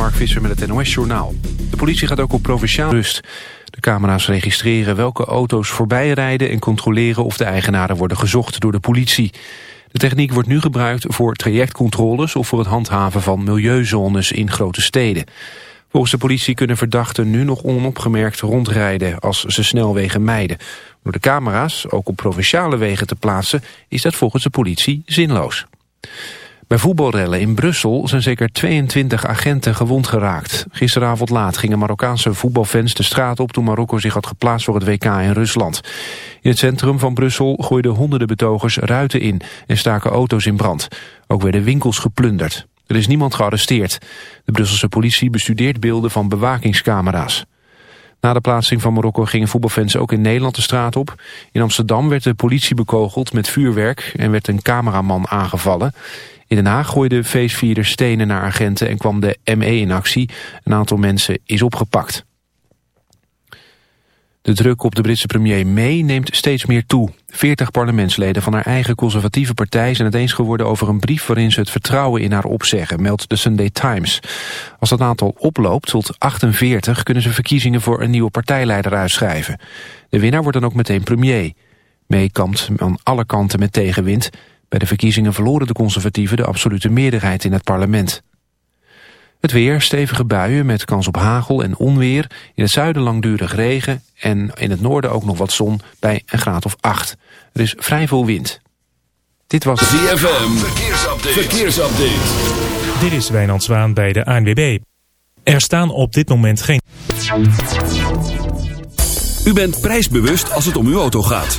Mark Visser met het NOS-journaal. De politie gaat ook op provinciaal rust. De camera's registreren welke auto's voorbij rijden... en controleren of de eigenaren worden gezocht door de politie. De techniek wordt nu gebruikt voor trajectcontroles... of voor het handhaven van milieuzones in grote steden. Volgens de politie kunnen verdachten nu nog onopgemerkt rondrijden... als ze snelwegen mijden. Door de camera's, ook op provinciale wegen te plaatsen... is dat volgens de politie zinloos. Bij voetbalrellen in Brussel zijn zeker 22 agenten gewond geraakt. Gisteravond laat gingen Marokkaanse voetbalfans de straat op... toen Marokko zich had geplaatst voor het WK in Rusland. In het centrum van Brussel gooiden honderden betogers ruiten in... en staken auto's in brand. Ook werden winkels geplunderd. Er is niemand gearresteerd. De Brusselse politie bestudeert beelden van bewakingscamera's. Na de plaatsing van Marokko gingen voetbalfans ook in Nederland de straat op. In Amsterdam werd de politie bekogeld met vuurwerk en werd een cameraman aangevallen. In Den Haag gooiden feestvierders stenen naar agenten en kwam de ME in actie. Een aantal mensen is opgepakt. De druk op de Britse premier May neemt steeds meer toe. Veertig parlementsleden van haar eigen conservatieve partij zijn het eens geworden over een brief waarin ze het vertrouwen in haar opzeggen, meldt de Sunday Times. Als dat aantal oploopt tot 48 kunnen ze verkiezingen voor een nieuwe partijleider uitschrijven. De winnaar wordt dan ook meteen premier. May kampt aan alle kanten met tegenwind. Bij de verkiezingen verloren de conservatieven de absolute meerderheid in het parlement. Het weer, stevige buien met kans op hagel en onweer. In het zuiden langdurig regen en in het noorden ook nog wat zon bij een graad of 8. Er is vrij veel wind. Dit was ZFM, verkeersupdate. verkeersupdate. Dit is Wijnand Zwaan bij de ANWB. Er staan op dit moment geen... U bent prijsbewust als het om uw auto gaat.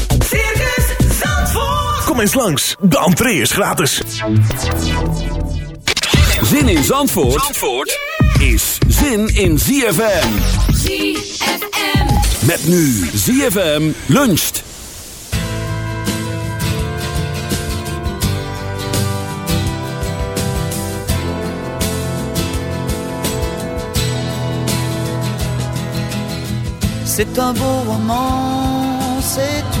Eens langs, de entree is gratis. Zin in Zandvoort, Zandvoort is zin in ZFM. ZFM. Met nu ZFM luncht. C'est un beau roman, c'est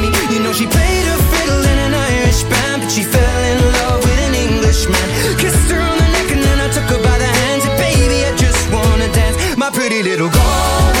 me, she played her fiddle in an Irish band, but she fell in love with an Englishman. Kissed her on the neck and then I took her by the. And baby, I just wanna dance, my pretty little girl.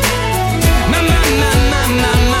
My, my, my. na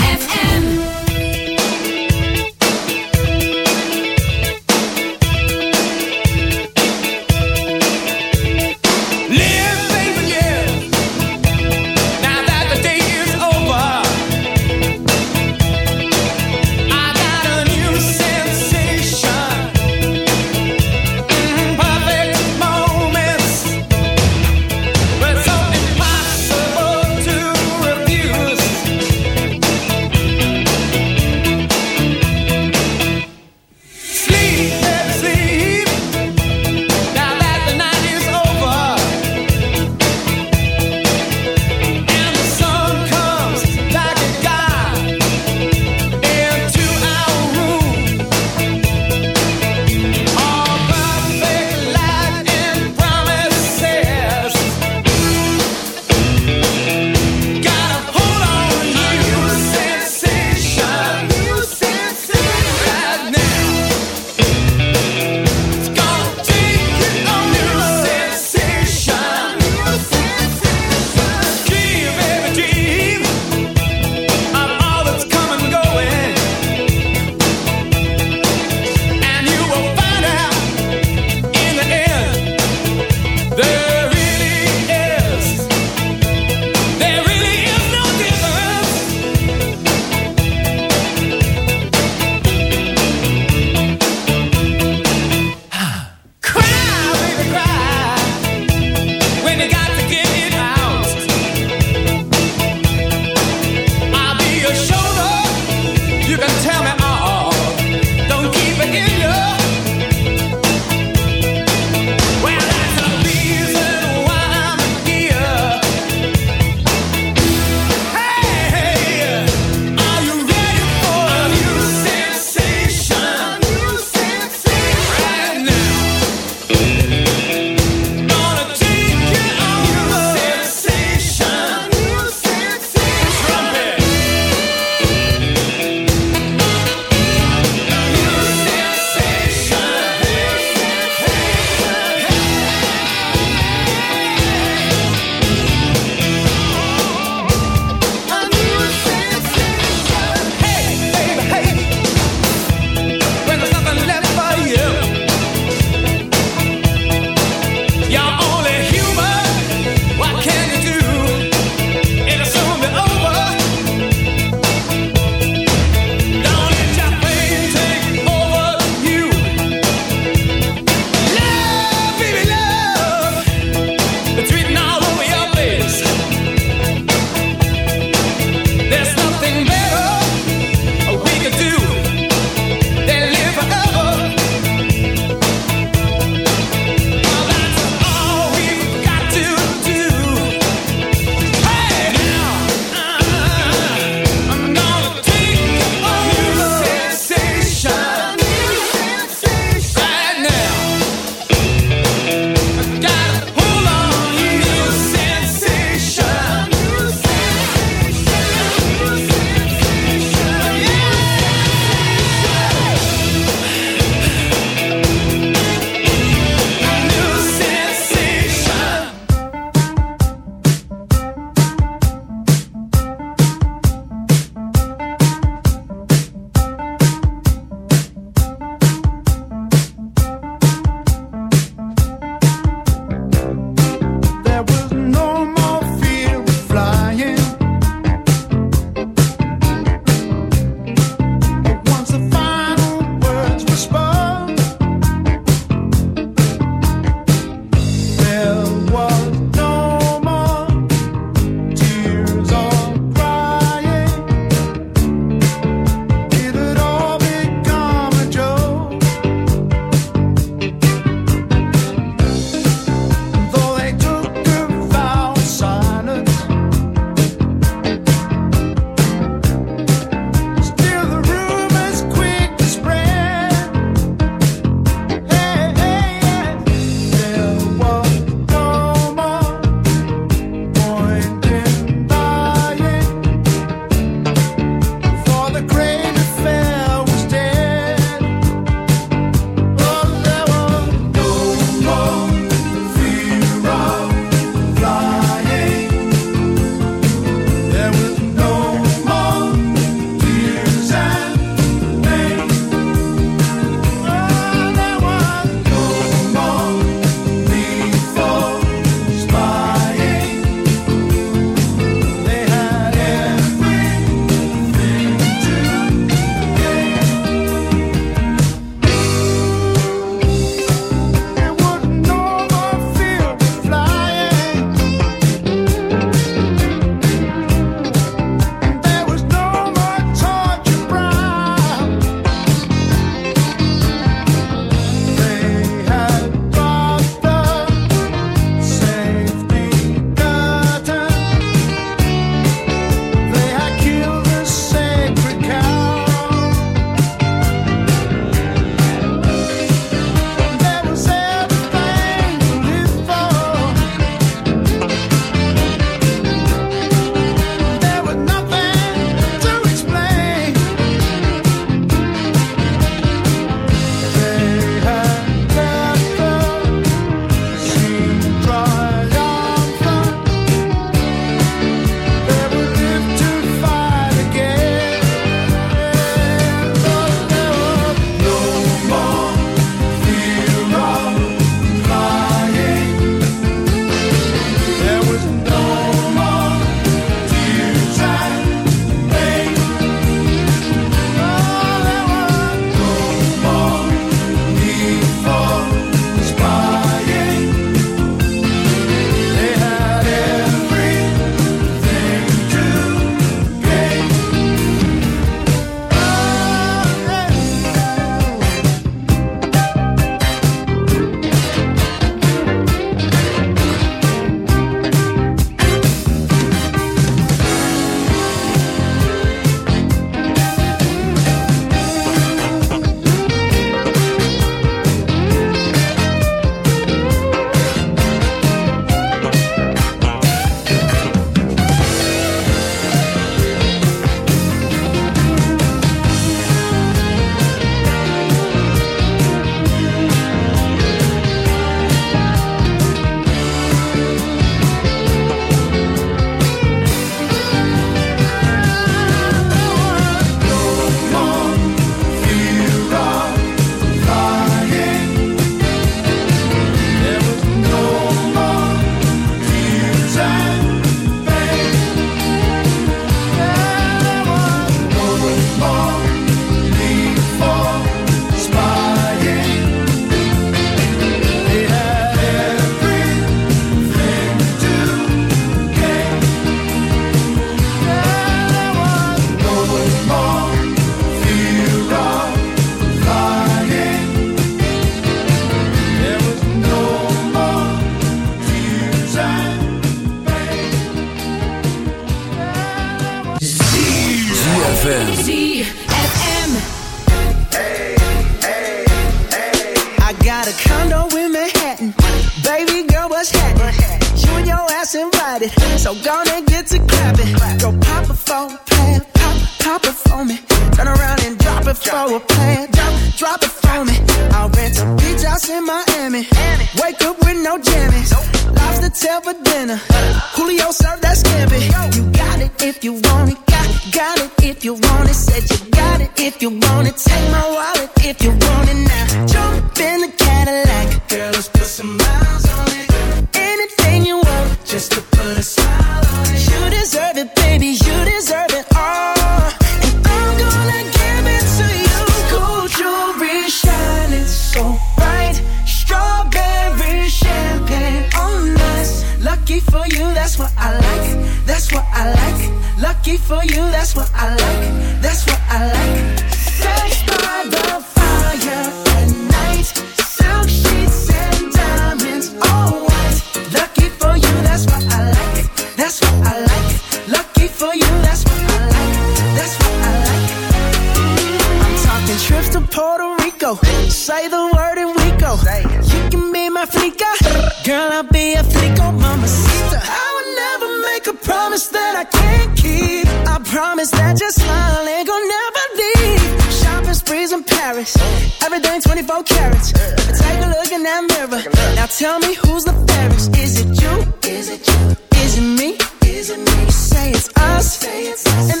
just smile, ain't going never leave. Shopping sprees in Paris, everything 24 carats. Take a look in that mirror. Now tell me who's the fairest? Is it you? Is it you? Is it me? Is it me? You say it's us. Say it's us.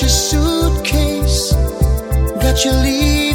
your suitcase, got your leaving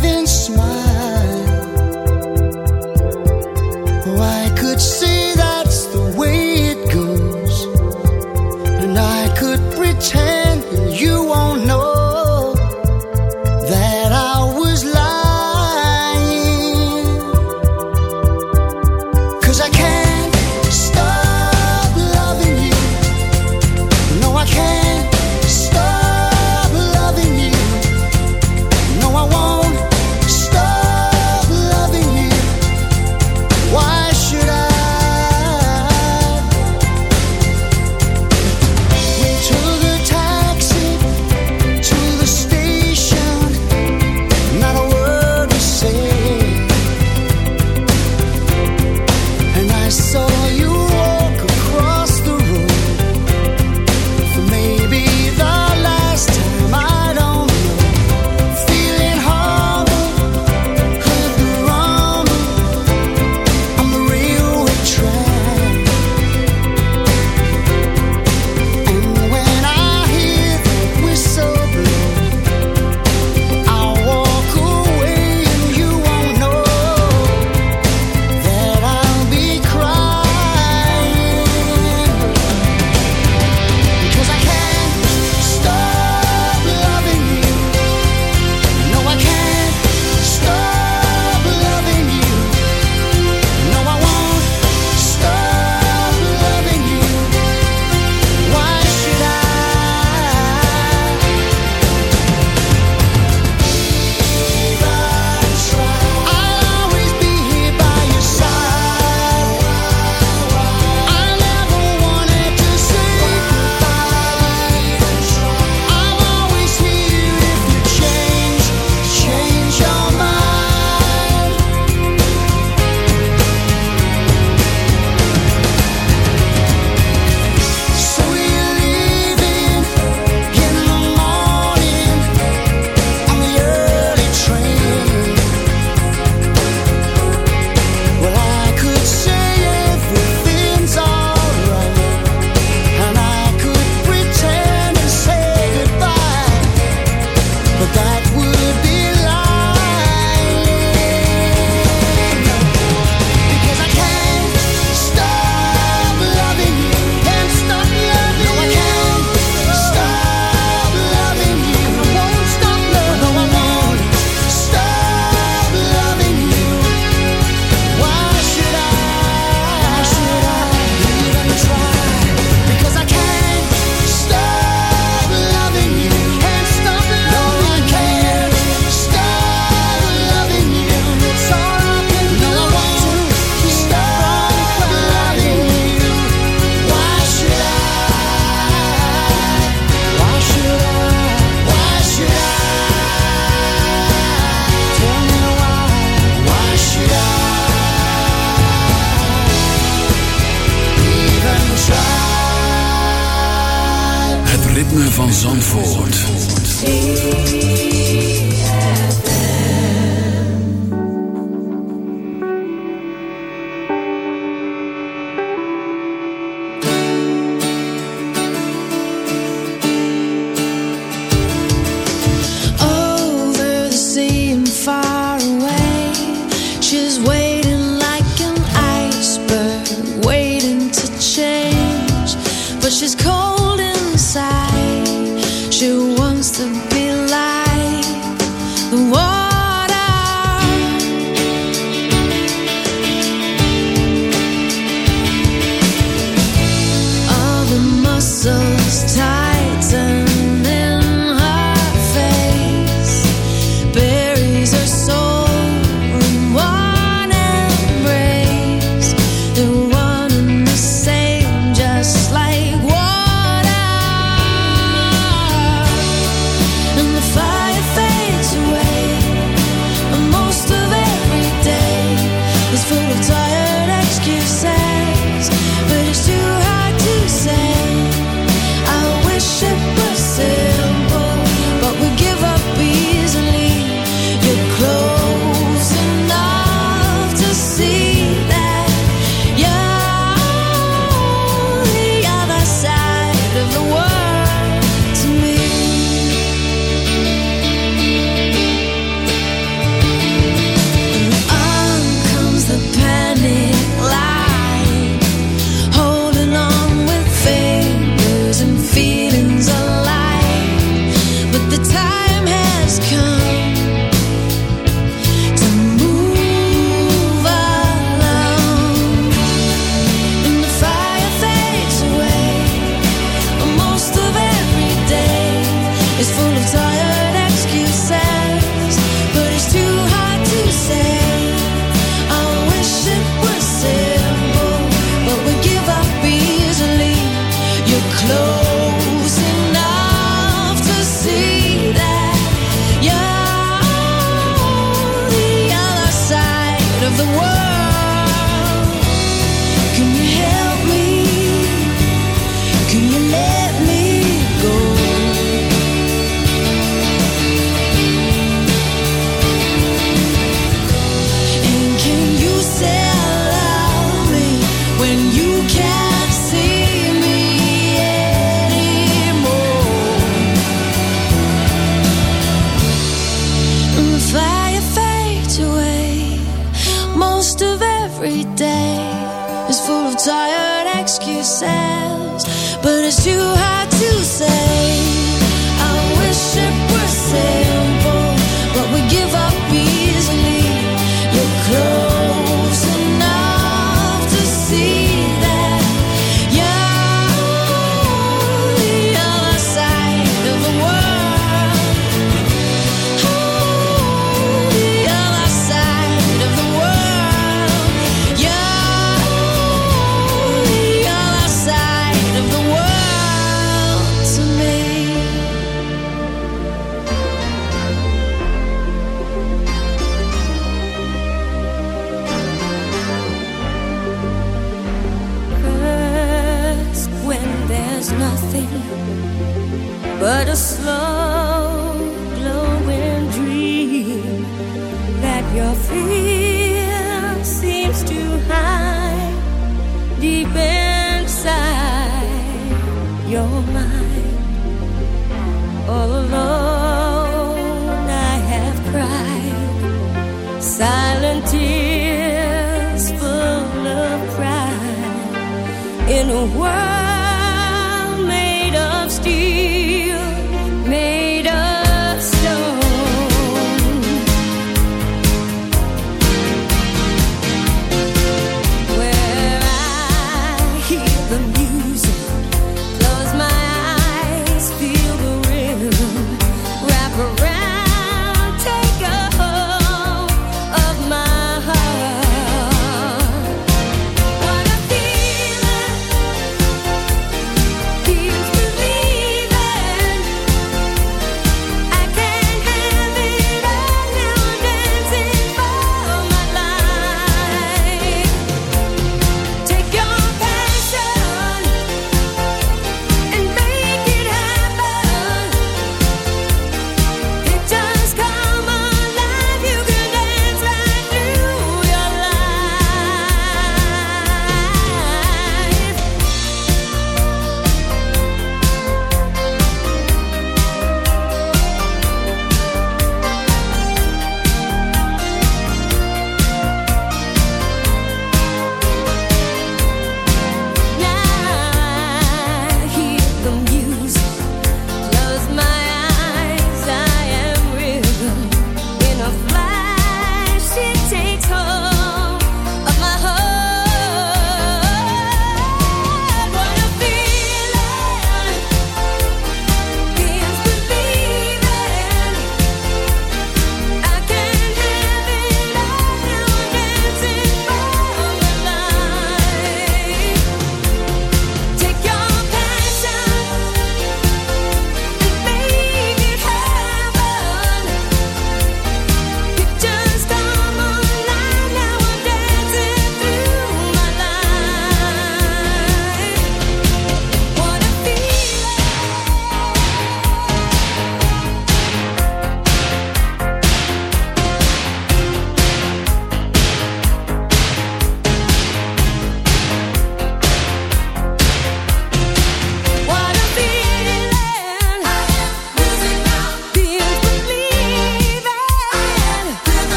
world